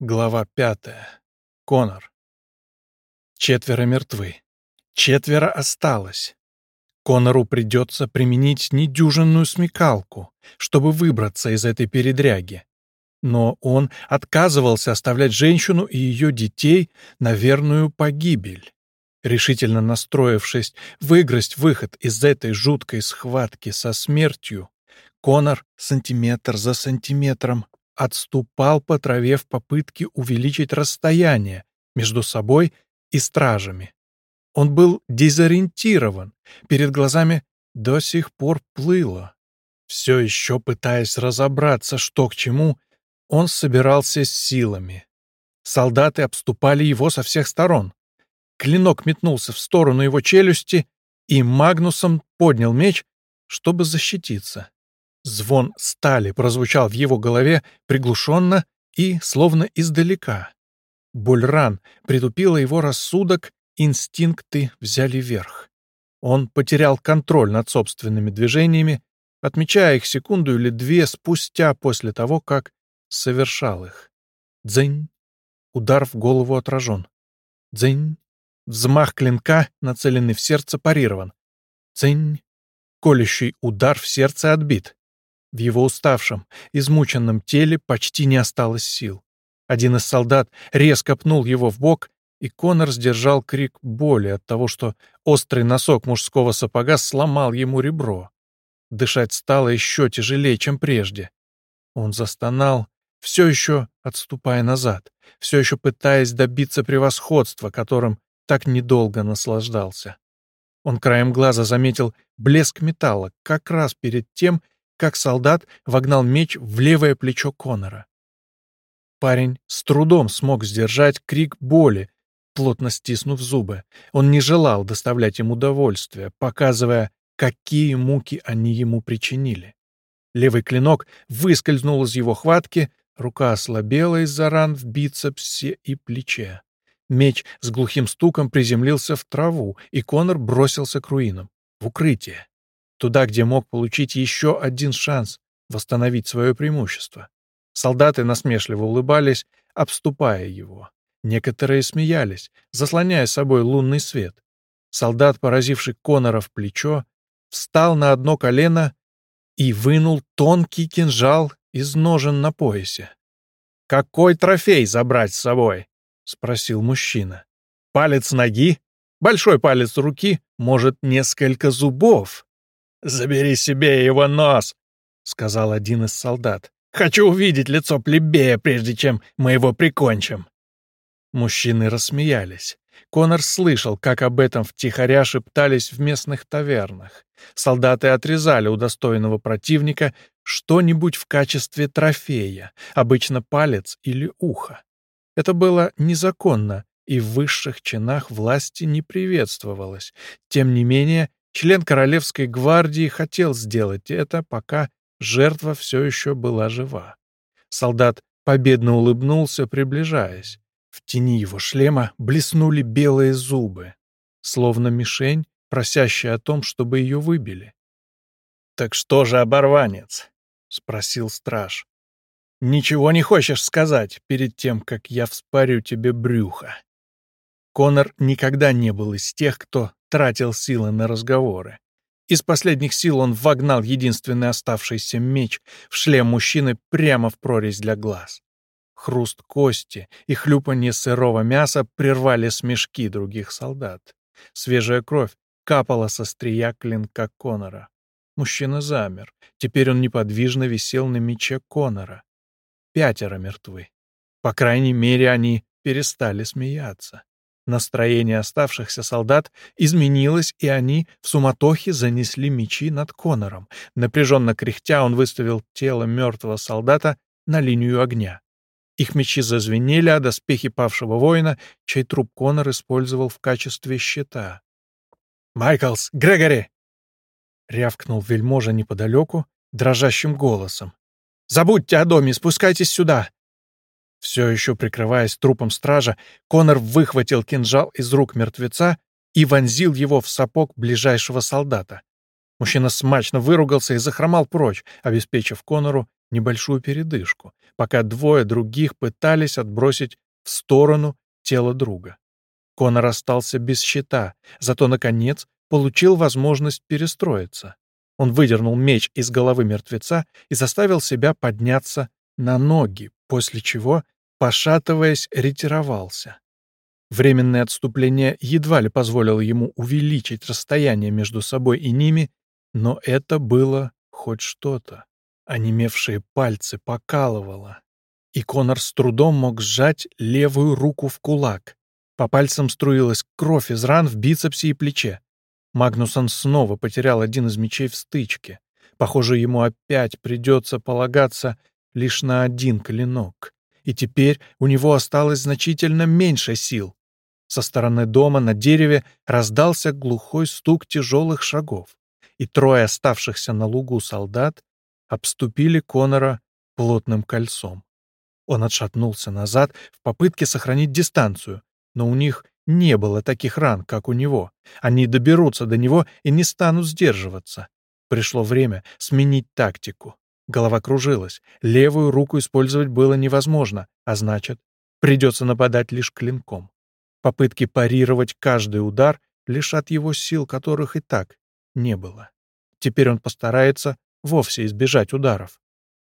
Глава пятая. Конор. Четверо мертвы. Четверо осталось. Конору придется применить недюжинную смекалку, чтобы выбраться из этой передряги. Но он отказывался оставлять женщину и ее детей на верную погибель. Решительно настроившись выиграть выход из этой жуткой схватки со смертью, Конор сантиметр за сантиметром отступал по траве в попытке увеличить расстояние между собой и стражами. Он был дезориентирован, перед глазами до сих пор плыло. Все еще пытаясь разобраться, что к чему, он собирался с силами. Солдаты обступали его со всех сторон. Клинок метнулся в сторону его челюсти, и Магнусом поднял меч, чтобы защититься. Звон стали прозвучал в его голове приглушенно и словно издалека. Боль ран притупила его рассудок, инстинкты взяли верх. Он потерял контроль над собственными движениями, отмечая их секунду или две спустя после того, как совершал их. Дзынь. Удар в голову отражен. Дзынь. Взмах клинка, нацеленный в сердце, парирован. Дзынь. Колющий удар в сердце отбит. В его уставшем, измученном теле почти не осталось сил. Один из солдат резко пнул его в бок, и Конор сдержал крик боли от того, что острый носок мужского сапога сломал ему ребро. Дышать стало еще тяжелее, чем прежде. Он застонал, все еще отступая назад, все еще пытаясь добиться превосходства, которым так недолго наслаждался. Он краем глаза заметил блеск металла как раз перед тем, как солдат вогнал меч в левое плечо Конора. Парень с трудом смог сдержать крик боли, плотно стиснув зубы. Он не желал доставлять им удовольствие, показывая, какие муки они ему причинили. Левый клинок выскользнул из его хватки, рука ослабела из-за ран в бицепсе и плече. Меч с глухим стуком приземлился в траву, и Конор бросился к руинам, в укрытие туда, где мог получить еще один шанс восстановить свое преимущество. Солдаты насмешливо улыбались, обступая его. Некоторые смеялись, заслоняя собой лунный свет. Солдат, поразивший Конора в плечо, встал на одно колено и вынул тонкий кинжал из ножен на поясе. «Какой трофей забрать с собой?» — спросил мужчина. «Палец ноги? Большой палец руки? Может, несколько зубов?» «Забери себе его нос!» — сказал один из солдат. «Хочу увидеть лицо плебея, прежде чем мы его прикончим!» Мужчины рассмеялись. Конор слышал, как об этом втихаря шептались в местных тавернах. Солдаты отрезали у достойного противника что-нибудь в качестве трофея, обычно палец или ухо. Это было незаконно и в высших чинах власти не приветствовалось. Тем не менее, Член Королевской гвардии хотел сделать это, пока жертва все еще была жива. Солдат победно улыбнулся, приближаясь. В тени его шлема блеснули белые зубы, словно мишень, просящая о том, чтобы ее выбили. «Так что же, оборванец?» — спросил страж. «Ничего не хочешь сказать перед тем, как я вспорю тебе брюхо?» Конор никогда не был из тех, кто тратил силы на разговоры. Из последних сил он вогнал единственный оставшийся меч в шлем мужчины прямо в прорезь для глаз. Хруст кости и хлюпанье сырого мяса прервали смешки других солдат. Свежая кровь капала со стрия клинка Конора. Мужчина замер. Теперь он неподвижно висел на мече Конора. Пятеро мертвы. По крайней мере, они перестали смеяться. Настроение оставшихся солдат изменилось, и они в суматохе занесли мечи над Конором. Напряженно кряхтя, он выставил тело мертвого солдата на линию огня. Их мечи зазвенели, а доспехи павшего воина, чей труп Конор использовал в качестве щита. «Майклс! Грегори!» — рявкнул вельможа неподалеку, дрожащим голосом. «Забудьте о доме, спускайтесь сюда! Все еще прикрываясь трупом стража, Конор выхватил кинжал из рук мертвеца и вонзил его в сапог ближайшего солдата. Мужчина смачно выругался и захромал прочь, обеспечив Конору небольшую передышку, пока двое других пытались отбросить в сторону тело друга. Конор остался без щита, зато, наконец, получил возможность перестроиться. Он выдернул меч из головы мертвеца и заставил себя подняться на ноги, после чего, пошатываясь, ретировался. Временное отступление едва ли позволило ему увеличить расстояние между собой и ними, но это было хоть что-то. Онемевшие пальцы покалывало, и Конор с трудом мог сжать левую руку в кулак. По пальцам струилась кровь из ран в бицепсе и плече. Магнусон снова потерял один из мечей в стычке. Похоже, ему опять придется полагаться лишь на один клинок. И теперь у него осталось значительно меньше сил. Со стороны дома на дереве раздался глухой стук тяжелых шагов, и трое оставшихся на лугу солдат обступили Конора плотным кольцом. Он отшатнулся назад в попытке сохранить дистанцию, но у них не было таких ран, как у него. Они доберутся до него и не станут сдерживаться. Пришло время сменить тактику. Голова кружилась, левую руку использовать было невозможно, а значит, придется нападать лишь клинком. Попытки парировать каждый удар лишат его сил, которых и так не было. Теперь он постарается вовсе избежать ударов.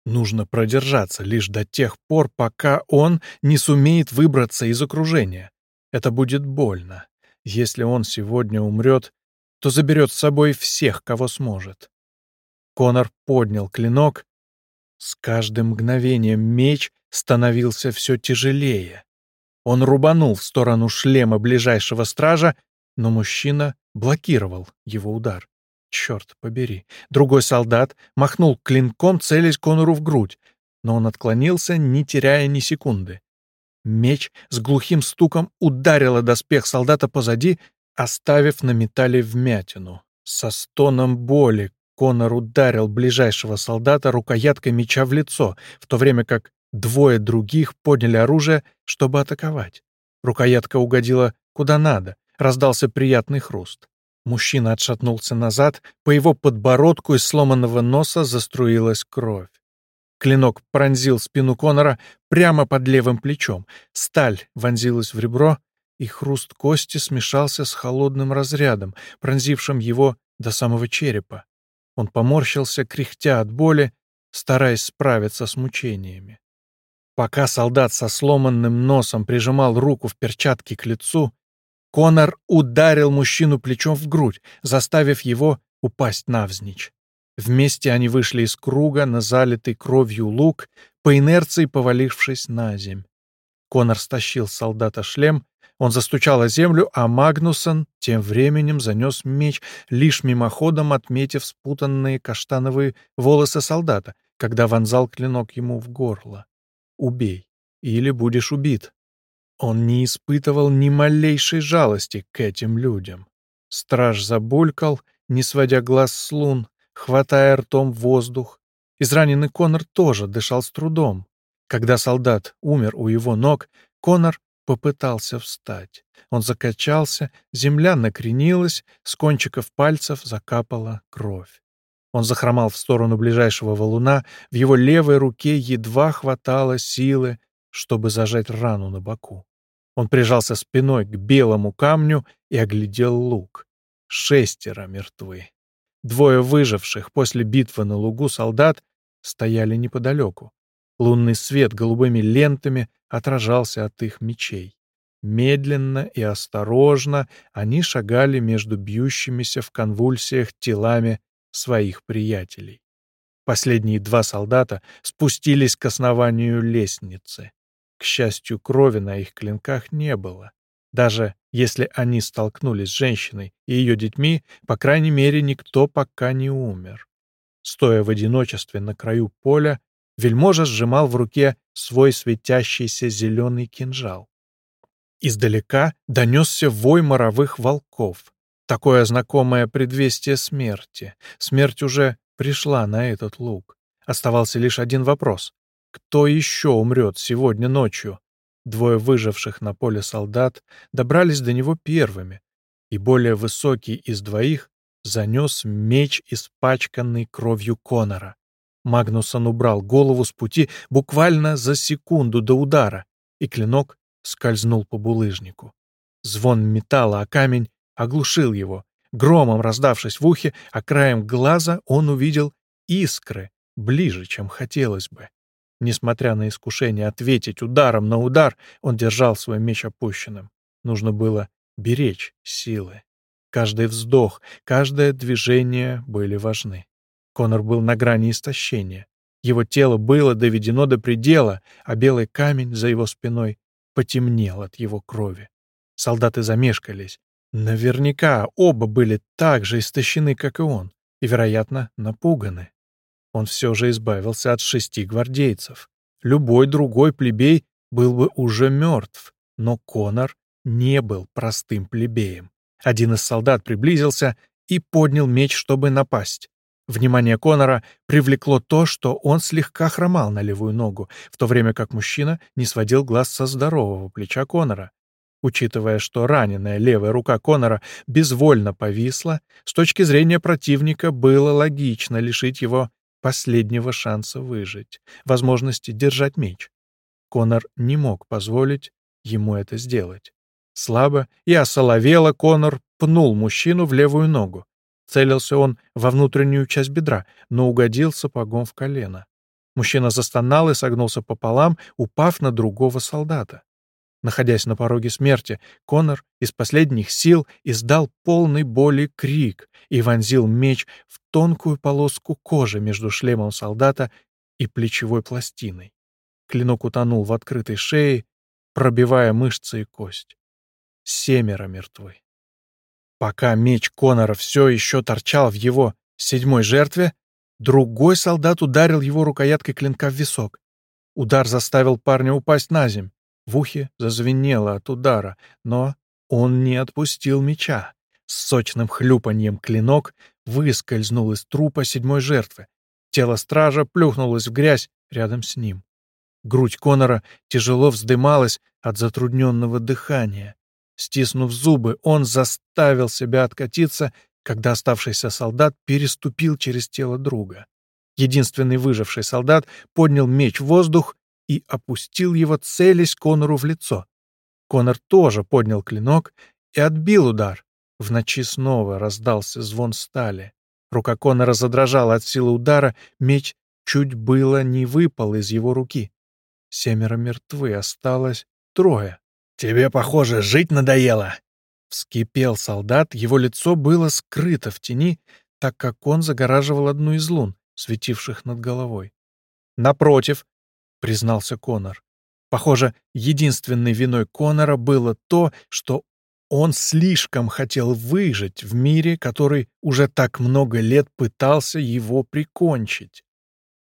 Нужно продержаться лишь до тех пор, пока он не сумеет выбраться из окружения. Это будет больно. Если он сегодня умрет, то заберет с собой всех, кого сможет. Конор поднял клинок. С каждым мгновением меч становился все тяжелее. Он рубанул в сторону шлема ближайшего стража, но мужчина блокировал его удар. Черт побери. Другой солдат махнул клинком, целясь Конору в грудь, но он отклонился, не теряя ни секунды. Меч с глухим стуком ударил о доспех солдата позади, оставив на металле вмятину. Со стоном боли Конор ударил ближайшего солдата рукояткой меча в лицо, в то время как Двое других подняли оружие, чтобы атаковать. Рукоятка угодила куда надо, раздался приятный хруст. Мужчина отшатнулся назад, по его подбородку из сломанного носа заструилась кровь. Клинок пронзил спину Конора прямо под левым плечом. Сталь вонзилась в ребро, и хруст кости смешался с холодным разрядом, пронзившим его до самого черепа. Он поморщился, кряхтя от боли, стараясь справиться с мучениями. Пока солдат со сломанным носом прижимал руку в перчатке к лицу, Конор ударил мужчину плечом в грудь, заставив его упасть навзничь. Вместе они вышли из круга на залитый кровью луг, по инерции повалившись на земь. Конор стащил солдата шлем, он застучал о землю, а Магнусон тем временем занес меч, лишь мимоходом отметив спутанные каштановые волосы солдата, когда вонзал клинок ему в горло убей, или будешь убит. Он не испытывал ни малейшей жалости к этим людям. Страж забулькал, не сводя глаз с лун, хватая ртом воздух. Израненный Конор тоже дышал с трудом. Когда солдат умер у его ног, Конор попытался встать. Он закачался, земля накренилась, с кончиков пальцев закапала кровь. Он захромал в сторону ближайшего валуна, в его левой руке едва хватало силы, чтобы зажать рану на боку. Он прижался спиной к белому камню и оглядел лук. Шестеро мертвы. Двое выживших после битвы на лугу солдат стояли неподалеку. Лунный свет голубыми лентами отражался от их мечей. Медленно и осторожно они шагали между бьющимися в конвульсиях телами своих приятелей. Последние два солдата спустились к основанию лестницы. К счастью, крови на их клинках не было. Даже если они столкнулись с женщиной и ее детьми, по крайней мере, никто пока не умер. Стоя в одиночестве на краю поля, вельможа сжимал в руке свой светящийся зеленый кинжал. Издалека донесся вой моровых волков. Такое знакомое предвестие смерти. Смерть уже пришла на этот луг. Оставался лишь один вопрос. Кто еще умрет сегодня ночью? Двое выживших на поле солдат добрались до него первыми, и более высокий из двоих занес меч, испачканный кровью Конора. Магнусон убрал голову с пути буквально за секунду до удара, и клинок скользнул по булыжнику. Звон металла о камень оглушил его. Громом раздавшись в ухе, а краем глаза он увидел искры ближе, чем хотелось бы. Несмотря на искушение ответить ударом на удар, он держал свой меч опущенным. Нужно было беречь силы. Каждый вздох, каждое движение были важны. Конор был на грани истощения. Его тело было доведено до предела, а белый камень за его спиной потемнел от его крови. Солдаты замешкались. Наверняка оба были так же истощены, как и он, и, вероятно, напуганы. Он все же избавился от шести гвардейцев. Любой другой плебей был бы уже мертв, но Конор не был простым плебеем. Один из солдат приблизился и поднял меч, чтобы напасть. Внимание Конора привлекло то, что он слегка хромал на левую ногу, в то время как мужчина не сводил глаз со здорового плеча Конора. Учитывая, что раненая левая рука Конора безвольно повисла, с точки зрения противника было логично лишить его последнего шанса выжить, возможности держать меч. Конор не мог позволить ему это сделать. Слабо и осоловело Конор пнул мужчину в левую ногу. Целился он во внутреннюю часть бедра, но угодил сапогом в колено. Мужчина застонал и согнулся пополам, упав на другого солдата. Находясь на пороге смерти, Конор из последних сил издал полный боли крик и вонзил меч в тонкую полоску кожи между шлемом солдата и плечевой пластиной. Клинок утонул в открытой шее, пробивая мышцы и кость. Семеро мертвы. Пока меч Конора все еще торчал в его седьмой жертве, другой солдат ударил его рукояткой клинка в висок. Удар заставил парня упасть на земь. В ухе зазвенело от удара, но он не отпустил меча. С сочным хлюпаньем клинок выскользнул из трупа седьмой жертвы. Тело стража плюхнулось в грязь рядом с ним. Грудь Конора тяжело вздымалась от затрудненного дыхания. Стиснув зубы, он заставил себя откатиться, когда оставшийся солдат переступил через тело друга. Единственный выживший солдат поднял меч в воздух и опустил его, целясь Конору в лицо. Конор тоже поднял клинок и отбил удар. В ночи снова раздался звон стали. Рука Конора задрожала от силы удара, меч чуть было не выпал из его руки. Семеро мертвы, осталось трое. «Тебе, похоже, жить надоело!» Вскипел солдат, его лицо было скрыто в тени, так как он загораживал одну из лун, светивших над головой. «Напротив», — признался Конор. Похоже, единственной виной Конора было то, что он слишком хотел выжить в мире, который уже так много лет пытался его прикончить.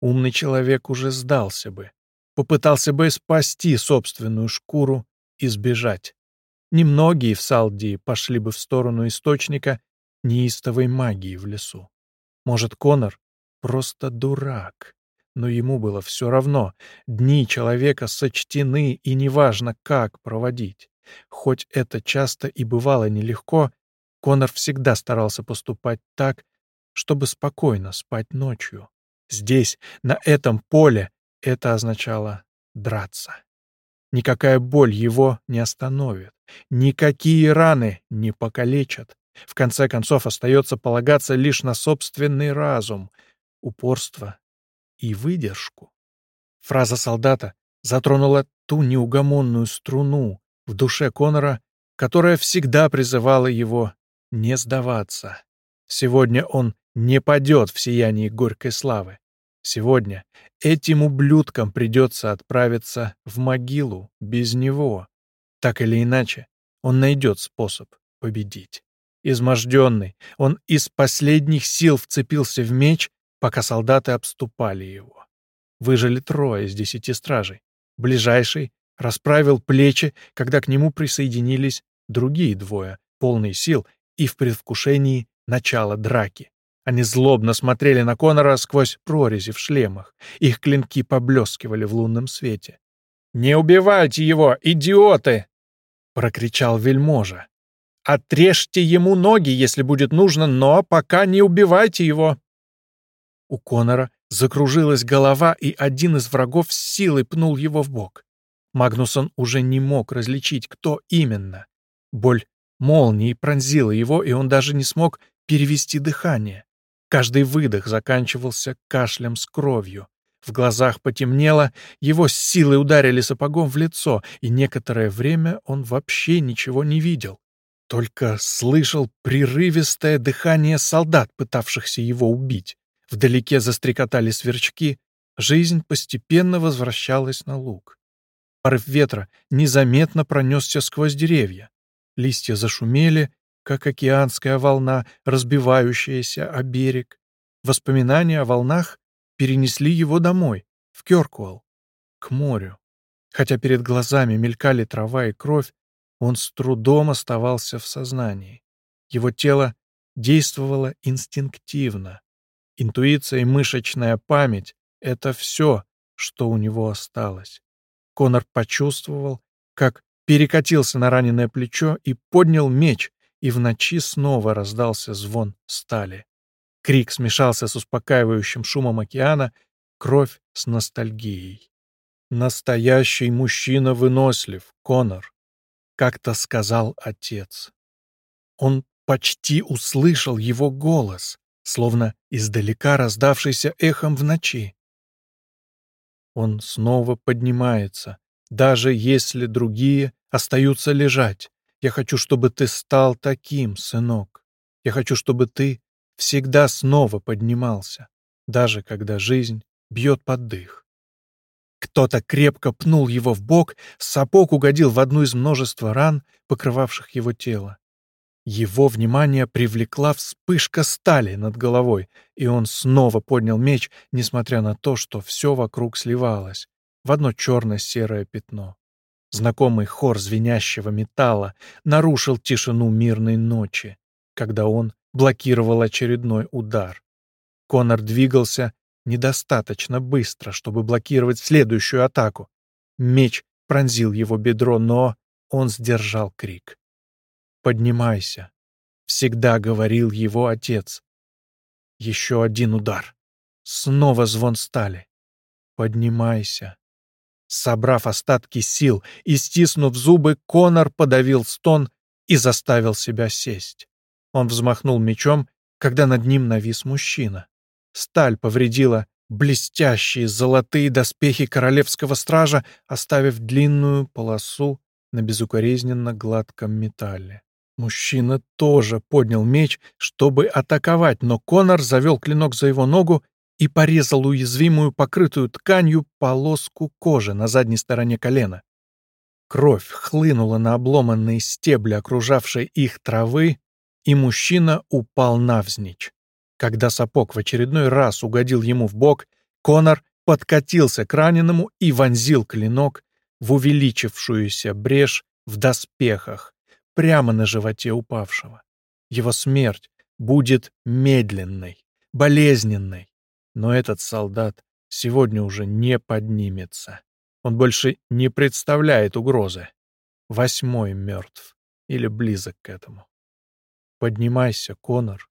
Умный человек уже сдался бы, попытался бы спасти собственную шкуру избежать. Немногие в Салдии пошли бы в сторону источника неистовой магии в лесу. Может, Конор просто дурак, но ему было все равно. Дни человека сочтены, и неважно, как проводить. Хоть это часто и бывало нелегко, Конор всегда старался поступать так, чтобы спокойно спать ночью. Здесь, на этом поле, это означало драться. Никакая боль его не остановит. Никакие раны не покалечат. В конце концов, остается полагаться лишь на собственный разум, упорство и выдержку. Фраза солдата затронула ту неугомонную струну в душе Конора, которая всегда призывала его не сдаваться. Сегодня он не падет в сиянии горькой славы. Сегодня этим ублюдкам придется отправиться в могилу без него. Так или иначе, он найдет способ победить. Изможденный, он из последних сил вцепился в меч, пока солдаты обступали его. Выжили трое из десяти стражей. Ближайший расправил плечи, когда к нему присоединились другие двое, полные сил и в предвкушении начала драки. Они злобно смотрели на Конора сквозь прорези в шлемах. Их клинки поблескивали в лунном свете. «Не убивайте его, идиоты!» — прокричал вельможа. «Отрежьте ему ноги, если будет нужно, но пока не убивайте его!» У Конора Закружилась голова, и один из врагов с силой пнул его в бок. Магнусон уже не мог различить, кто именно. Боль молнией пронзила его, и он даже не смог перевести дыхание. Каждый выдох заканчивался кашлем с кровью. В глазах потемнело, его с силой ударили сапогом в лицо, и некоторое время он вообще ничего не видел. Только слышал прерывистое дыхание солдат, пытавшихся его убить. Вдалеке застрекотали сверчки, жизнь постепенно возвращалась на луг. Порыв ветра незаметно пронесся сквозь деревья. Листья зашумели, как океанская волна, разбивающаяся о берег. Воспоминания о волнах перенесли его домой, в Кёркуэлл, к морю. Хотя перед глазами мелькали трава и кровь, он с трудом оставался в сознании. Его тело действовало инстинктивно. Интуиция и мышечная память — это все, что у него осталось. Конор почувствовал, как перекатился на раненое плечо и поднял меч, и в ночи снова раздался звон стали. Крик смешался с успокаивающим шумом океана, кровь с ностальгией. «Настоящий мужчина вынослив, Конор», — как-то сказал отец. Он почти услышал его голос, словно издалека раздавшийся эхом в ночи. Он снова поднимается, даже если другие остаются лежать. Я хочу, чтобы ты стал таким, сынок. Я хочу, чтобы ты всегда снова поднимался, даже когда жизнь бьет под дых. Кто-то крепко пнул его в бок, сапог угодил в одну из множества ран, покрывавших его тело. Его внимание привлекла вспышка стали над головой, и он снова поднял меч, несмотря на то, что все вокруг сливалось в одно черно-серое пятно. Знакомый хор звенящего металла нарушил тишину мирной ночи, когда он блокировал очередной удар. Конор двигался недостаточно быстро, чтобы блокировать следующую атаку. Меч пронзил его бедро, но он сдержал крик. «Поднимайся», — всегда говорил его отец. Еще один удар. Снова звон стали. «Поднимайся». Собрав остатки сил и стиснув зубы, Конор подавил стон и заставил себя сесть. Он взмахнул мечом, когда над ним навис мужчина. Сталь повредила блестящие золотые доспехи королевского стража, оставив длинную полосу на безукоризненно гладком металле. Мужчина тоже поднял меч, чтобы атаковать, но Конор завел клинок за его ногу и порезал уязвимую, покрытую тканью, полоску кожи на задней стороне колена. Кровь хлынула на обломанные стебли, окружавшей их травы, и мужчина упал навзничь. Когда сапог в очередной раз угодил ему в бок, Конор подкатился к раненому и вонзил клинок в увеличившуюся брешь в доспехах, прямо на животе упавшего. Его смерть будет медленной, болезненной, но этот солдат сегодня уже не поднимется. Он больше не представляет угрозы. Восьмой мертв или близок к этому. Поднимайся, Конор.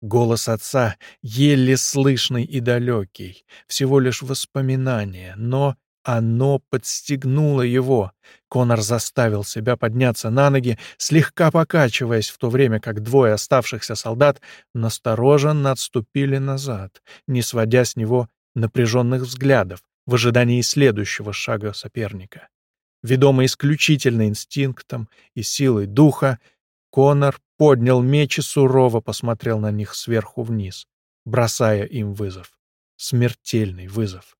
Голос отца, еле слышный и далекий, всего лишь воспоминание, но оно подстегнуло его. Конор заставил себя подняться на ноги, слегка покачиваясь, в то время как двое оставшихся солдат настороженно отступили назад, не сводя с него напряженных взглядов в ожидании следующего шага соперника. Ведомый исключительно инстинктом и силой духа, Конор поднял меч и сурово посмотрел на них сверху вниз, бросая им вызов. Смертельный вызов.